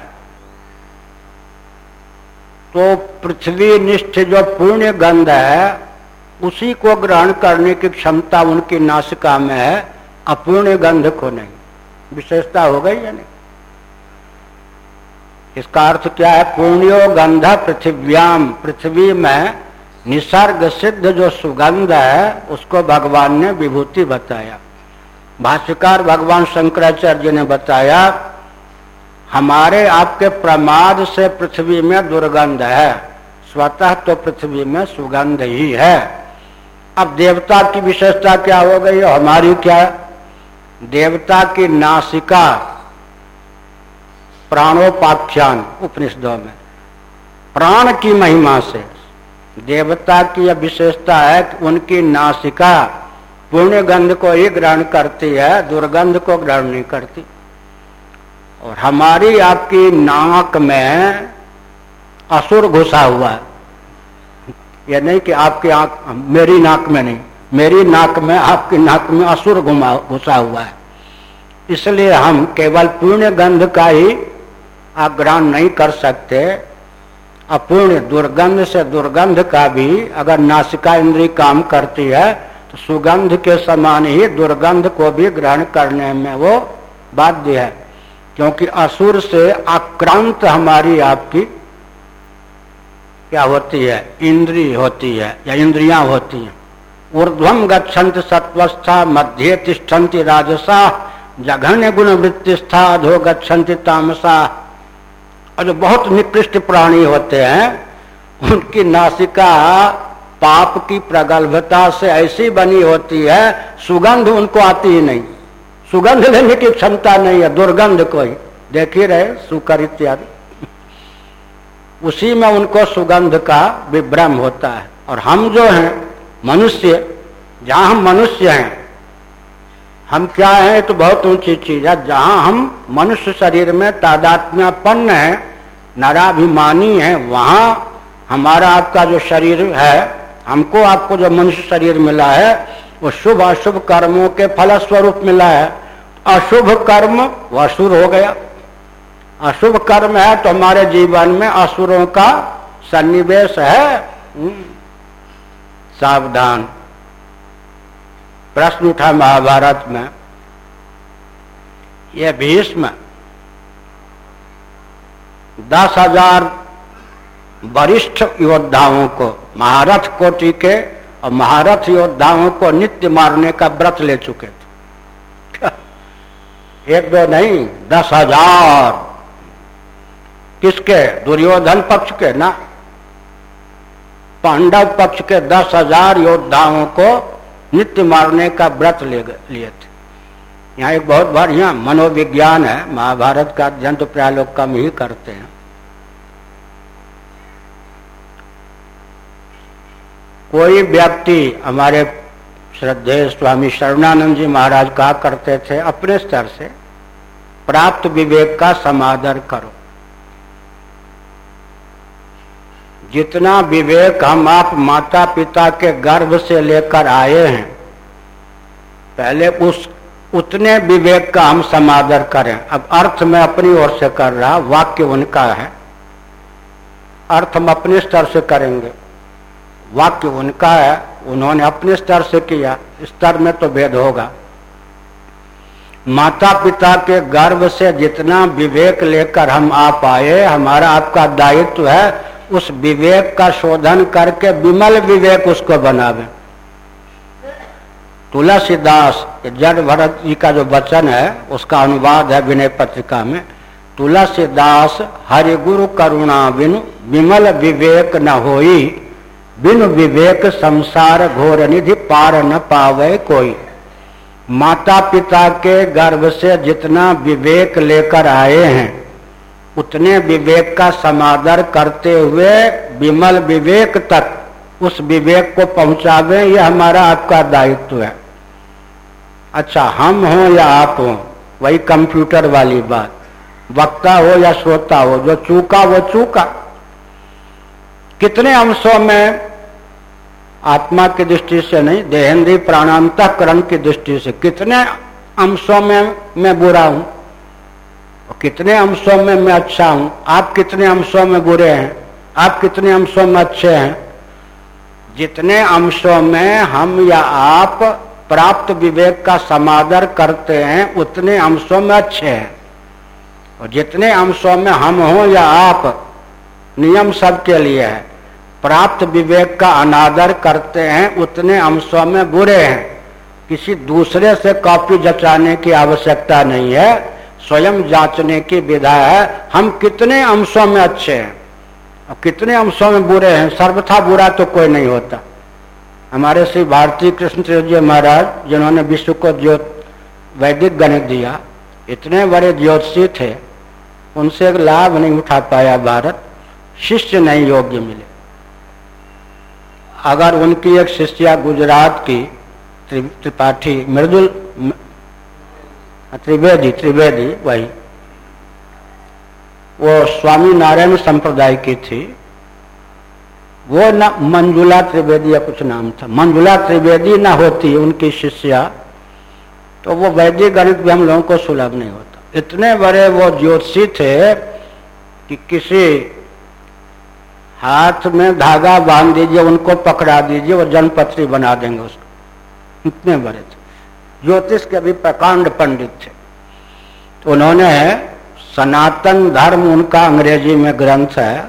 तो पृथ्वी निष्ठ जो पुण्य गंध है, उसी को ग्रहण करने की क्षमता उनकी नासिका में है। अपूर्ण गंध को नहीं। विशेषता हो गई या नहीं? इसका अर्थ क्या है? पुण्यो गंध पृथ्व्याम। पृथ्वी में निसर्ग सिद्ध जो सुगंध है, उसको भगवान ने विभूति बताया। भाष्यकार भगवान शंकराचार्य ने बताया हमारे आपके प्रमाद से पृथ्वी में दुर्गंध है। स्वतः तो पृथ्वी में सुगंध ही है। अब देवता की विशेषता क्या हो गई हमारी क्या? देवता की नासिका, प्राणोपाख्यान उपनिषदों में। प्राण की महिमा से। देवता की यह विशेषता है कि उनकी नासिका पुण्य गंध को ही ग्रहण करती है, दुर्गंध को ग्रहण नहीं करती। और हमारी आपकी नाक में असुर घुसा हुआ है। यह नहीं कि आपकी आँख, मेरी नाक में नहीं, मेरी नाक में, आपकी नाक में असुर घुमा, घुसा हुआ है। इसलिए हम केवल पुण्य गंध का ही आग्रहण नहीं कर सकते। अपूर्ण दुर्गंध से दुर्गंध का भी अगर नासिका इंद्री काम करती है तो सुगंध के समान ही दुर्गंध को भी ग्रहण करने में वो बाध्य है। क्योंकि असुर से आक्रांत हमारी आपकी क्या होती है? इंद्री होती है, या इंद्रियाँ होती हैं। ऊर्ध्वम गच्छन्त सत्वस्था मध्य तिष्ठन्ति राजसा, जघन्य गुण वृत्तिस्था, अधो गच्छन्ति तामसा। और जो बहुत निकृष्ट प्राणी होते हैं, उनकी नासिका पाप की प्रगल्भता से ऐसी बनी होती है, सुगंध उनको आती ही नहीं। सुगंध लेने की क्षमता नहीं है, दुर्गंध कोई। देख ही रहे, सुकर इत्यादि। उसी में उनको सुगंध का विभ्रम होता है। और हम जो हैं, मनुष्य, जहाँ हम मनुष्य हैं, हम क्या हैं तो बहुत ऊँची चीज़ है। जहाँ हम मनुष्य शरीर में तादात्म्यपन्न है, नराभिमानी है, वहाँ हमारा आपका जो शरीर है, हमको आपको जो मनुष्य शरीर मिला है वो शुभ अशुभ कर्मों के फलस्वरूप मिला है। अशुभ कर्म वह असुर हो गया। अशुभ कर्म है तो हमारे जीवन में असुरों का सन्निवेश है। हम्म। सावधान। प्रश्न उठा महाभारत में। यह भीष्म दस हज़ार वरिष्ठ योद्धाओं को, महारथ कोटि के और महारथ योद्धाओं को नित्य मारने का व्रत ले चुके थे। एक दो नहीं, दस हज़ार। किसके? दुर्योधन पक्ष के ना? पांडव पक्ष के दस हज़ार योद्धाओं को नित्य मारने का व्रत ले लिए थे। यहाँ एक बहुत बढ़िया मनोविज्ञान है। महाभारत का अध्ययन तो प्राय लोग कम ही करते हैं। कोई व्यक्ति हमारे श्रद्धे स्वामी शरणानंद जी महाराज कहा करते थे, अपने स्तर से प्राप्त विवेक का समादर करो। जितना विवेक हम आप माता पिता के गर्भ से लेकर आए हैं, पहले उस, उतने विवेक का हम समादर करें। अब अर्थ में अपनी ओर से कर रहा, वाक्य उनका है। अर्थ हम अपने स्तर से करेंगे। वाक्य उनका है, उन्होंने अपने स्तर से किया, स्तर में तो भेद होगा। माता पिता के गर्भ से जितना विवेक लेकर हम आप आए हमारा आपका दायित्व है, उस विवेक का शोधन करके विमल विवेक उसको बनावे। तुलसीदास जड़ भरत जी का जो वचन है, उसका अनुवाद है विनय पत्रिका में, तुलसीदास हरि गुरु करुणा बिनु, विमल विवेक न होई बिनु विवेक संसार घोर निधि पार न पावे कोई। माता पिता के गर्भ से जितना विवेक लेकर आए हैं, उतने विवेक का समादर करते हुए विमल विवेक तक उस विवेक को पहुंचावे, यह हमारा आपका दायित्व है। अच्छा हम हो या आप हो, वही कंप्यूटर वाली बात। वक्ता हो या श्रोता हो, जो चूका वो चूका। कितने अंशों में आत्मा की दृष्टि से नहीं, देहेंद्री प्राणांतकरण की दृष्टि से। कितने अंशों में मैं बुरा हूँ और कितने अंशों में मैं अच्छा हूँ? आप कितने अंशों में बुरे हैं? आप कितने अंशों में अच्छे हैं? जितने अंशों में हम या आप प्राप्त विवेक का समादर करते हैं, उतने अंशों में अच्छे हैं। और जितने अंशों में हम हो या आप, नियम सबके लिए है। प्राप्त विवेक का अनादर करते हैं, उतने अंशों में बुरे हैं। किसी दूसरे से कॉपी जचाने की आवश्यकता नहीं है। स्वयं जांचने की विधा है। हम कितने अंशों में अच्छे हैं। और कितने अंशों में बुरे हैं, सर्वथा बुरा तो कोई नहीं होता। हमारे श्री भारती कृष्ण जी महाराज, जिन्होंने विश्व को ज्योत, वैदिक गणित दिया, इतने बड़े ज्योतिषी थे, उनसे एक लाभ नहीं उठा पाया भारत। शिष्य नहीं योग्य मिले। अगर उनकी एक शिष्या गुजरात की त्रिपाठी मृदुल त्रिवेदी त्रिवेदी, वही, वो स्वामी नारायण संप्रदाय की थी, वो न मंजुला त्रिवेदी या कुछ नाम था। मंजुला त्रिवेदी ना होती उनकी शिष्या तो वो वैदिक गणित भी हम लोगों को सुलभ नहीं होता। इतने बड़े वो ज्योतिषी थे कि किसी हाथ में धागा बाँध दीजिए, उनको पकड़ा दीजिए और जनपत्री बना देंगे उसको। इतने बड़े थे। ज्योतिष के भी प्रकांड पंडित थे। तो उन्होंने सनातन धर्म उनका अंग्रेज़ी में ग्रंथ है,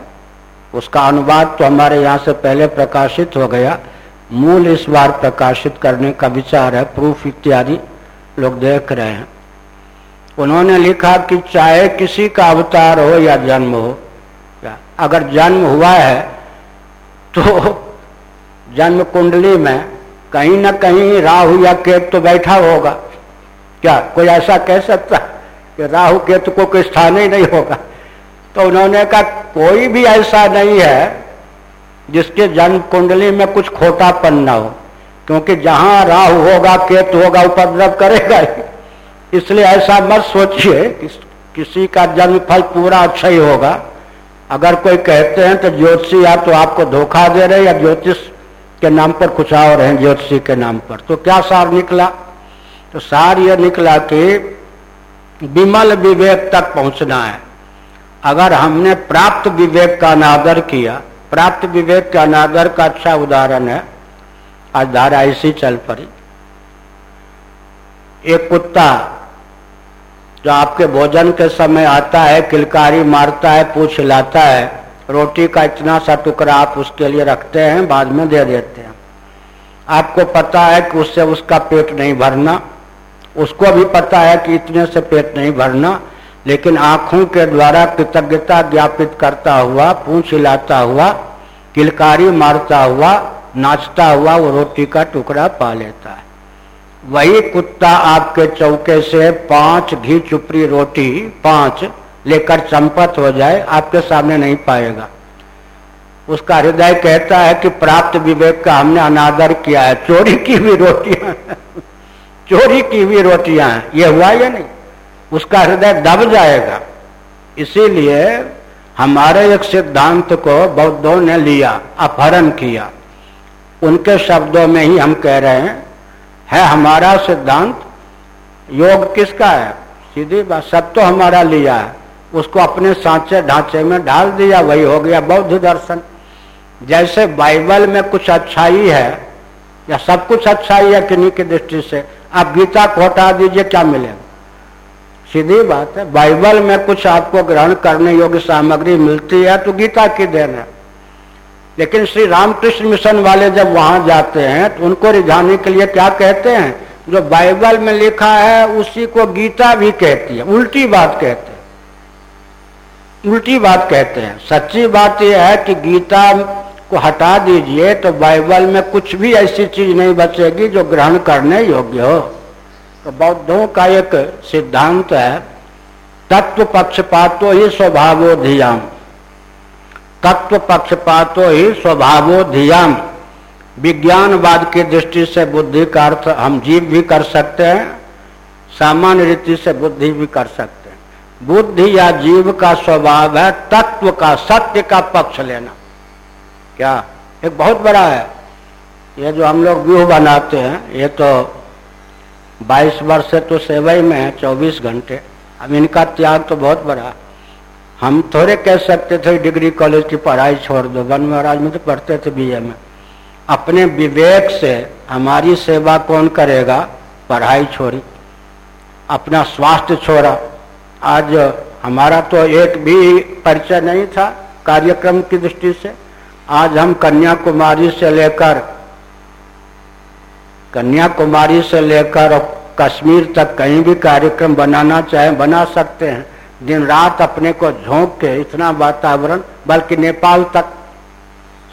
उसका अनुवाद तो हमारे यहाँ से पहले प्रकाशित हो गया। मूल इस बार प्रकाशित करने का विचार है, प्रूफ इत्यादि लोग देख रहे हैं। उन्होंने लिखा कि चाहे किसी का अवतार हो या जन्म हो अगर जन्म हुआ है तो जन्म कुंडली में कहीं ना कहीं राहु या केतु तो बैठा होगा। क्या कोई ऐसा कह सकता कि राहु केतु को कोई स्थान ही नहीं होगा? तो उन्होंने कहा, कोई भी ऐसा नहीं है जिसके जन्म कुंडली में कुछ खोटापन ना हो, क्योंकि जहाँ राहु होगा, केतु होगा, उपद्रव करेगा इसलिए ऐसा मत सोचिए कि किसी का जन्म फल पूरा अच्छा ही होगा। अगर कोई कहते हैं तो ज्योतिषी या तो आपको धोखा दे रहे या ज्योतिष के नाम पर कुछ और हैं, ज्योतिषी के नाम पर। तो क्या सार निकला? तो सार यह निकला कि विमल विवेक तक पहुँचना है। अगर हमने प्राप्त विवेक का अनादर किया, प्राप्त विवेक का अनादर का अच्छा उदाहरण है। आज धारा इसी चल पड़ी। एक कुत्ता जो आपके भोजन के समय आता है, किलकारी मारता है, पूछ लाता है, रोटी का इतना सा टुकड़ा आप उसके लिए रखते हैं, बाद में दे देते हैं। आपको पता है कि उससे उसका पेट नहीं भरना। उसको भी पता है कि इतने से पेट नहीं भरना, लेकिन आँखों के द्वारा कृतज्ञता ज्ञापित करता हुआ, पूछ हिलाता हुआ, किलकारी मारता हुआ, नाचता हुआ वो रोटी का टुकड़ा पा लेता है। वही कुत्ता आपके चौके से पाँच घी चुपरी रोटी, पाँच, लेकर चंपत हो जाए, आपके सामने नहीं पाएगा। उसका हृदय कहता है कि प्राप्त विवेक का हमने अनादर किया है। चोरी की हुई रोटियाँ चोरी की हुई रोटियाँ हैं। ये हुआ या नहीं? उसका हृदय दब जाएगा। इसीलिए हमारे एक सिद्धांत को बौद्धों ने लिया, अपहरण किया। उनके शब्दों में ही हम कह रहे हैं है हमारा सिद्धांत? योग किसका है? सीधी बात, सब तो हमारा लिया है। उसको अपने सांचे ढांचे में डाल दिया, वही हो गया बौद्ध दर्शन। जैसे बाइबल में कुछ अच्छाई है, या सब कुछ अच्छाई है किन्हीं की दृष्टि से, आप गीता को हटा दीजिए, क्या मिलेगा सीधी बात है, बाइबल में कुछ आपको ग्रहण करने योग्य सामग्री मिलती है तो गीता की देन है। लेकिन श्री रामकृष्ण मिशन वाले जब वहाँ जाते हैं तो उनको रिझाने के लिए क्या कहते हैं? जो बाइबल में लिखा है, उसी को गीता भी कहती है। उल्टी बात कहते हैं। उल्टी बात कहते हैं। सच्ची बात यह है कि गीता को हटा दीजिए तो बाइबल में कुछ भी ऐसी चीज़ नहीं बचेगी जो ग्रहण करने योग्य हो। तो बौद्धों का एक सिद्धांत है, तत्व पक्षपातो ही स्वभावोधियाम तत्व पक्षपातो ही स्वभावो धियाम। विज्ञानवाद की दृष्टि से बुद्धि का अर्थ हम जीव भी कर सकते हैं, सामान्य रीति से बुद्धि भी कर सकते हैं। बुद्धि या जीव का स्वभाव है तत्व का, सत्य का पक्ष लेना। क्या? एक बहुत बड़ा है। ये जो हम लोग व्यूह बनाते हैं, ये तो 22 वर्ष से तो सेवाई में है 24 घंटे। अब इनका त्याग तो बहुत बड़ा है। हम थोड़े कह सकते थे, डिग्री कॉलेज की पढ़ाई छोड़ दो। वन महाराज में तो पढ़ते थे बीए में। अपने विवेक से हमारी सेवा कौन करेगा? पढ़ाई छोड़ी। अपना स्वास्थ्य छोड़ा। आज हमारा तो एक भी परिचय नहीं था कार्यक्रम की दृष्टि से। आज हम कन्याकुमारी से लेकर, कन्याकुमारी से लेकर कश्मीर तक कहीं भी कार्यक्रम बनाना चाहे, बना सकते हैं। दिन रात अपने को झोंक के इतना वातावरण, बल्कि नेपाल तक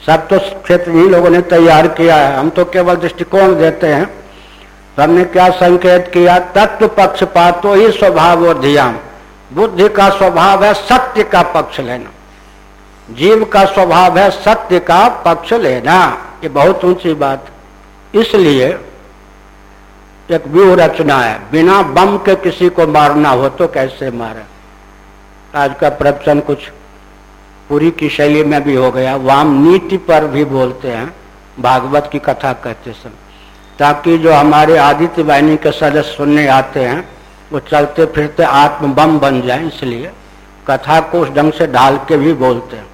सब तो क्षेत्र ही लोगों ने तैयार किया है। हम तो केवल दृष्टिकोण देते हैं। तो हमने क्या संकेत किया? तत्व पक्षपात तो ही स्वभाव और ध्यान। बुद्धि का स्वभाव है सत्य का पक्ष लेना। जीव का स्वभाव है सत्य का पक्ष लेना। ये बहुत ऊँची बात। इसलिए एक व्यूह रचना है। बिना बम के किसी को मारना हो तो कैसे मारे? आज का प्रवचन कुछ पूरी की शैली में भी हो गया। वाम नीति पर भी बोलते हैं, भागवत की कथा कहते समय। ताकि जो हमारे आदित्य वाहिनी के सदस्य सुनने आते हैं, वो चलते फिरते आत्म बम बन जाए, इसलिए कथा को उस ढंग से ढाल के भी बोलते हैं।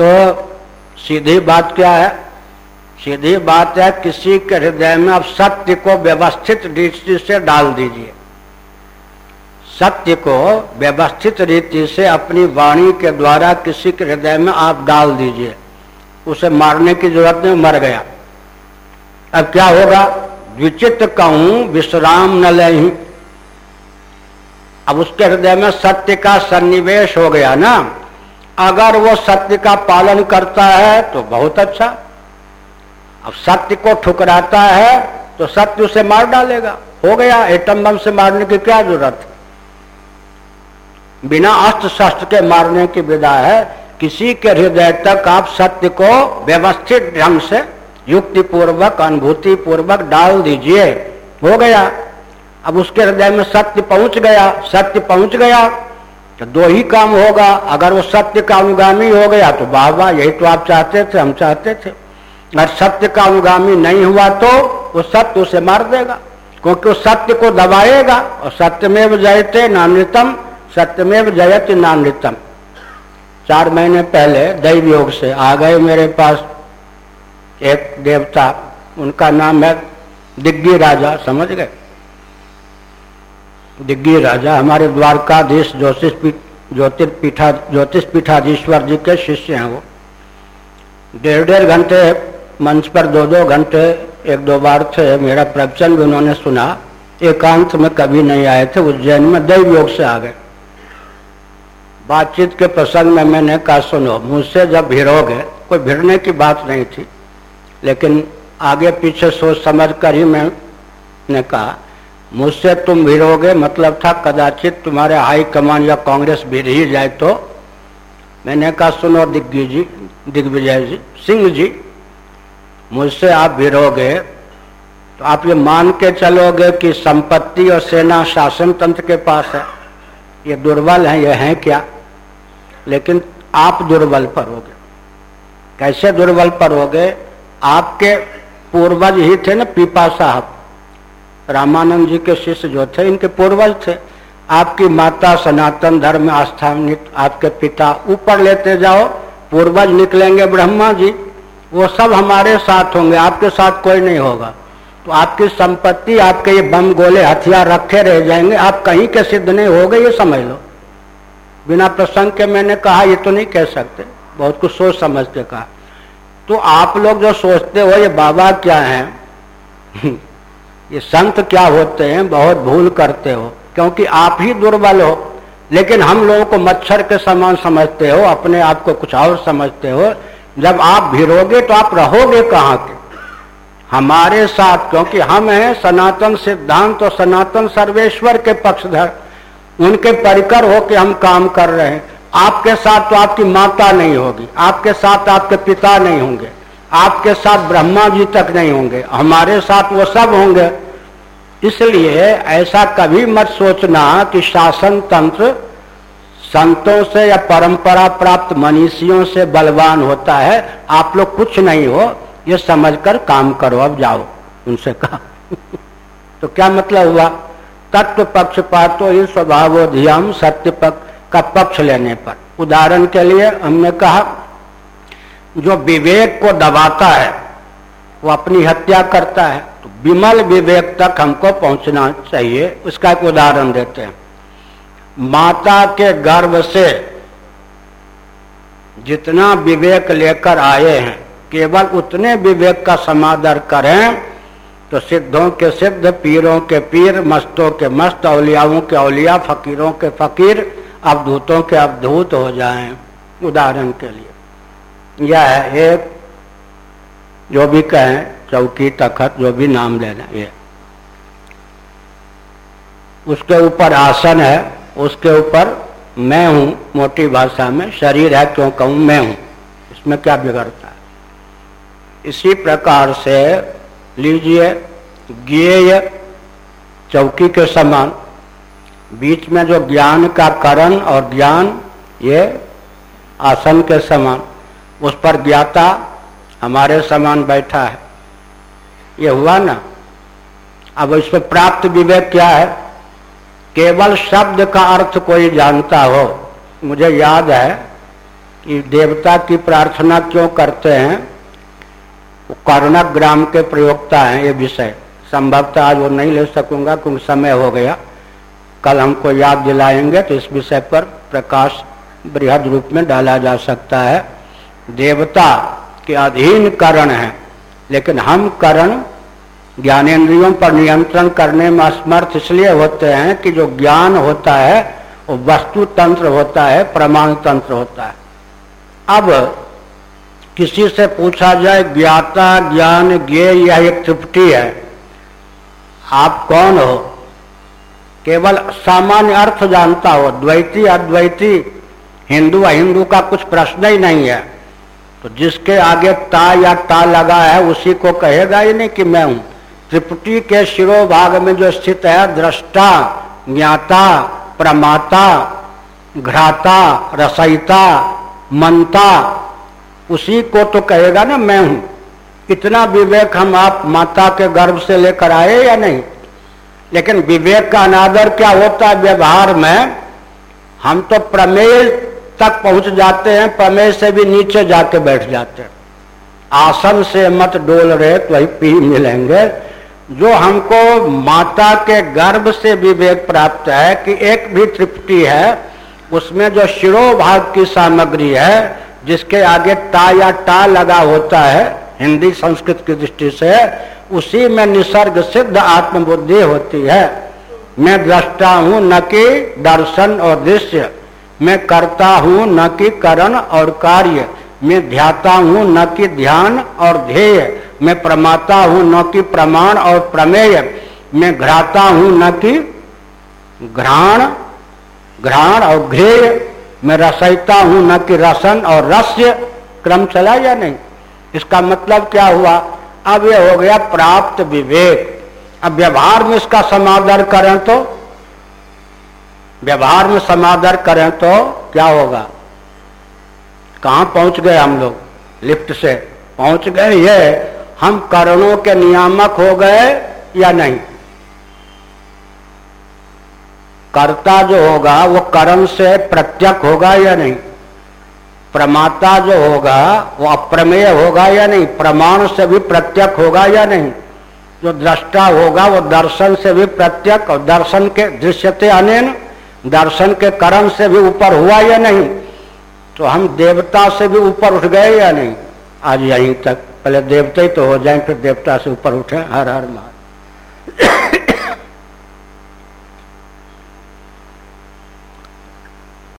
तो सीधी बात क्या है? सीधी बात है, किसी के हृदय में आप सत्य को व्यवस्थित दृष्टि से डाल दीजिए। सत्य को व्यवस्थित रीति से अपनी वाणी के द्वारा किसी के हृदय में आप डाल दीजिए। उसे मारने की ज़रूरत नहीं, मर गया। अब क्या होगा? विचित्र कहूँ, विश्राम न ले ही। अब उसके हृदय में सत्य का सन्निवेश हो गया ना। अगर वो सत्य का पालन करता है तो बहुत अच्छा। अब सत्य को ठुकराता है तो सत्य उसे मार डालेगा। हो गया, एटम बम से मारने की क्या ज़रूरत? बिना अस्त्र शस्त्र के मारने की विदा है, किसी के हृदय तक आप सत्य को व्यवस्थित ढंग से युक्ति पूर्वक अनुभूति पूर्वक डाल दीजिए। हो गया। अब उसके हृदय में सत्य पहुँच गया। सत्य पहुँच गया तो दो ही काम होगा। अगर वो सत्य का अनुगामी हो गया तो वाह वाह, यही तो आप चाहते थे, हम चाहते थे। अगर सत्य का अनुगामी नहीं हुआ तो वो सत्य उसे मार देगा, क्योंकि वो सत्य को दबाएगा। और सत्यमेव जयते नानृतम सत्यमेव जयत नानृतम चार महीने पहले दैव योग से आ गए मेरे पास एक देवता, उनका नाम है दिग्गी राजा, समझ गए? दिग्गी राजा हमारे द्वारकाधीश ज्योतिष ज्योतिर्पीठा ज्योतिष पीठाधीश्वर जी के शिष्य हैं वो। डेढ़ डेढ़ घंटे मंच पर, दो दो घंटे, एक दो बार थे, मेरा प्रवचन भी उन्होंने सुना। एकांत में कभी नहीं आए थे, उज्जैन में दैव योग से आ गए। बातचीत के प्रसंग में मैंने कहा, सुनो, मुझसे जब भिड़ोगे, कोई भिड़ने की बात नहीं थी, लेकिन आगे पीछे सोच समझ कर ही मैंने कहा, मुझसे तुम भिड़ोगे मतलब था कदाचित तुम्हारे हाई कमान या कांग्रेस भिड़ ही जाए तो? मैंने कहा, सुनो, दिग्गी जी, दिग्विजय जी, सिंह जी, मुझसे आप भिड़ोगे तो आप ये मान के चलोगे कि संपत्ति और सेना शासन तंत्र के पास है। ये दुर्बल है, ये है क्या? लेकिन आप दुर्बल पर हो गए। कैसे दुर्बल पर हो गए? आपके पूर्वज ही थे ना पीपा साहब। रामानंद जी के शिष्य जो थे, इनके पूर्वज थे। आपकी माता सनातन धर्म आस्थानित, आपके पिता ऊपर लेते जाओ, पूर्वज निकलेंगे ब्रह्मा जी। वो सब हमारे साथ होंगे, आपके साथ कोई नहीं होगा। तो आपकी संपत्ति, आपके ये बम गोले हथियार रखे रह जाएँगे, आप कहीं के सिद्ध नहीं हो गए ये समझ लो। बिना प्रसंग के मैंने कहा, ये तो नहीं कह सकते। बहुत कुछ सोच समझ के कहा। तो आप लोग जो सोचते हो, ये बाबा क्या है? ये संत क्या होते हैं? बहुत भूल करते हो, क्योंकि आप ही दुर्बल हो। लेकिन हम लोगों को मच्छर के समान समझते हो, अपने आप को कुछ और समझते हो। जब आप भिड़ोगे तो आप रहोगे कहाँ के? हमारे साथ, क्योंकि हम हैं सनातन सिद्धांत और सनातन सर्वेश्वर के पक्षधर। उनके परिकर हो के हम काम कर रहे हैं। आपके साथ तो आपकी माता नहीं होगी, आपके साथ आपके पिता नहीं होंगे, आपके साथ ब्रह्मा जी तक नहीं होंगे, हमारे साथ वो सब होंगे। इसलिए ऐसा कभी मत सोचना कि शासन तंत्र संतों से या परंपरा प्राप्त मनीषियों से बलवान होता है। आप लोग कुछ नहीं हो, ये समझकर काम करो, अब जाओ, उनसे कहा। तो क्या मतलब हुआ? तत्व पक्षपातो ही स्वभाव ध्यान सत्य पक्ष का पक्ष लेने पर। उदाहरण के लिए हमने कहा, जो विवेक को दबाता है, वो अपनी हत्या करता है तो विमल विवेक तक हमको पहुँचना चाहिए। उसका एक उदाहरण देते हैं। माता के गर्भ से जितना विवेक लेकर आए हैं, केवल उतने विवेक का समादर करें तो सिद्धों के सिद्ध, पीरों के पीर, मस्तों के मस्त अलियाओं के अलिया फकीरों के फकीर, अवधूतों के अवधूत हो जाएँ। उदाहरण के लिए, यह है एक, जो भी कहें, चौकी, तखत, जो भी नाम लेना ये। उसके ऊपर आसन है, उसके ऊपर मैं हूँ, मोटी भाषा में, शरीर है, क्यों कहूँ, मैं हूँ। इसमें क्या बिगड़ता है? इसी प्रकार से लीजिए ज्ञेय चौकी के समान। बीच में जो ज्ञान का करण और ज्ञान, ये आसन के समान। उस पर ज्ञाता हमारे समान बैठा है। ये हुआ ना? अब इसमें प्राप्त विवेक क्या है? केवल शब्द का अर्थ कोई जानता हो। मुझे याद है कि देवता की प्रार्थना क्यों करते हैं? कर्णक ग्राम के प्रयोगता हैं ये विषय। संभवतः आज वो नहीं ले सकूँगा, क्योंकि समय हो गया। कल हमको याद दिलाएँगे तो इस विषय पर प्रकाश बृहद रूप में डाला जा सकता है। देवता के अधीन करण है, लेकिन हम करण ज्ञानेन्द्रियों पर नियंत्रण करने में असमर्थ इसलिए होते हैं कि जो ज्ञान होता है, वो वस्तु तंत्र होता है प्रमाण तंत्र होता है। अब किसी से पूछा जाए, ज्ञाता, ज्ञान ज्ञ यह एक त्रिपटी है। आप कौन हो? केवल सामान्य अर्थ जानता हो। द्वैती, अद्वैती, हिंदू, अहिंदू का कुछ प्रश्न ही नहीं है। तो जिसके आगे ता या ता लगा है, उसी को कहेगा ही नहीं कि मैं हूँ। त्रिपुटी के शिरो भाग में जो स्थित है, दृष्टा, ज्ञाता, प्रमाता, घ्राता, रसयिता मनता उसी को तो कहेगा ना, मैं हूँ। इतना विवेक हम आप माता के गर्भ से लेकर आए या नहीं? लेकिन विवेक का अनादर क्या होता है व्यवहार में? हम तो प्रमेय तक पहुँच जाते हैं, प्रमेय से भी नीचे जाके बैठ जाते हैं। आसन से मत डोल रहे तो वही पी मिलेंगे। जो हमको माता के गर्भ से विवेक प्राप्त है कि एक भी तृप्ति है, उसमें जो शिरोभाग की सामग्री है जिसके आगे टा या टा लगा होता है, हिंदी संस्कृत की दृष्टि से, उसी में निसर्ग सिद्ध आत्मबुद्धि होती है। मैं दृष्टा हूँ न कि दर्शन और दृश्य। मैं करता हूँ न कि करण और कार्य। मैं ध्याता हूँ न कि ध्यान और ध्येय। मैं प्रमाता हूँ न कि प्रमाण और प्रमेय। मैं घ्राता हूँ न कि घ्राण घ्राण और घ्रेय। मैं रसयता हूँ, न कि रसन और रस्य, क्रम चला या नहीं? इसका मतलब क्या हुआ? अब यह हो गया प्राप्त विवेक। अब व्यवहार में इसका समादर करें तो? व्यवहार में समादर करें तो क्या होगा? कहा पहुँच गए हम लोग? लिफ्ट से पहुँच गए ये? हम करणों के नियामक हो गए या नहीं? कर्ता जो होगा, वो कर्म से प्रत्यक होगा या नहीं? प्रमाता जो होगा, वो अप्रमेय होगा या नहीं? प्रमाण से भी प्रत्यक होगा या नहीं? जो दृष्टा होगा, वो दर्शन से भी प्रत्यक और दर्शन के दृश्यते अनेन, दर्शन के कर्म से भी ऊपर हुआ या नहीं? तो हम देवता से भी ऊपर उठ गए या नहीं? आज यहीं तक, पहले देवता ही तो हो जाए, फिर देवता से ऊपर उठे, हर हर मार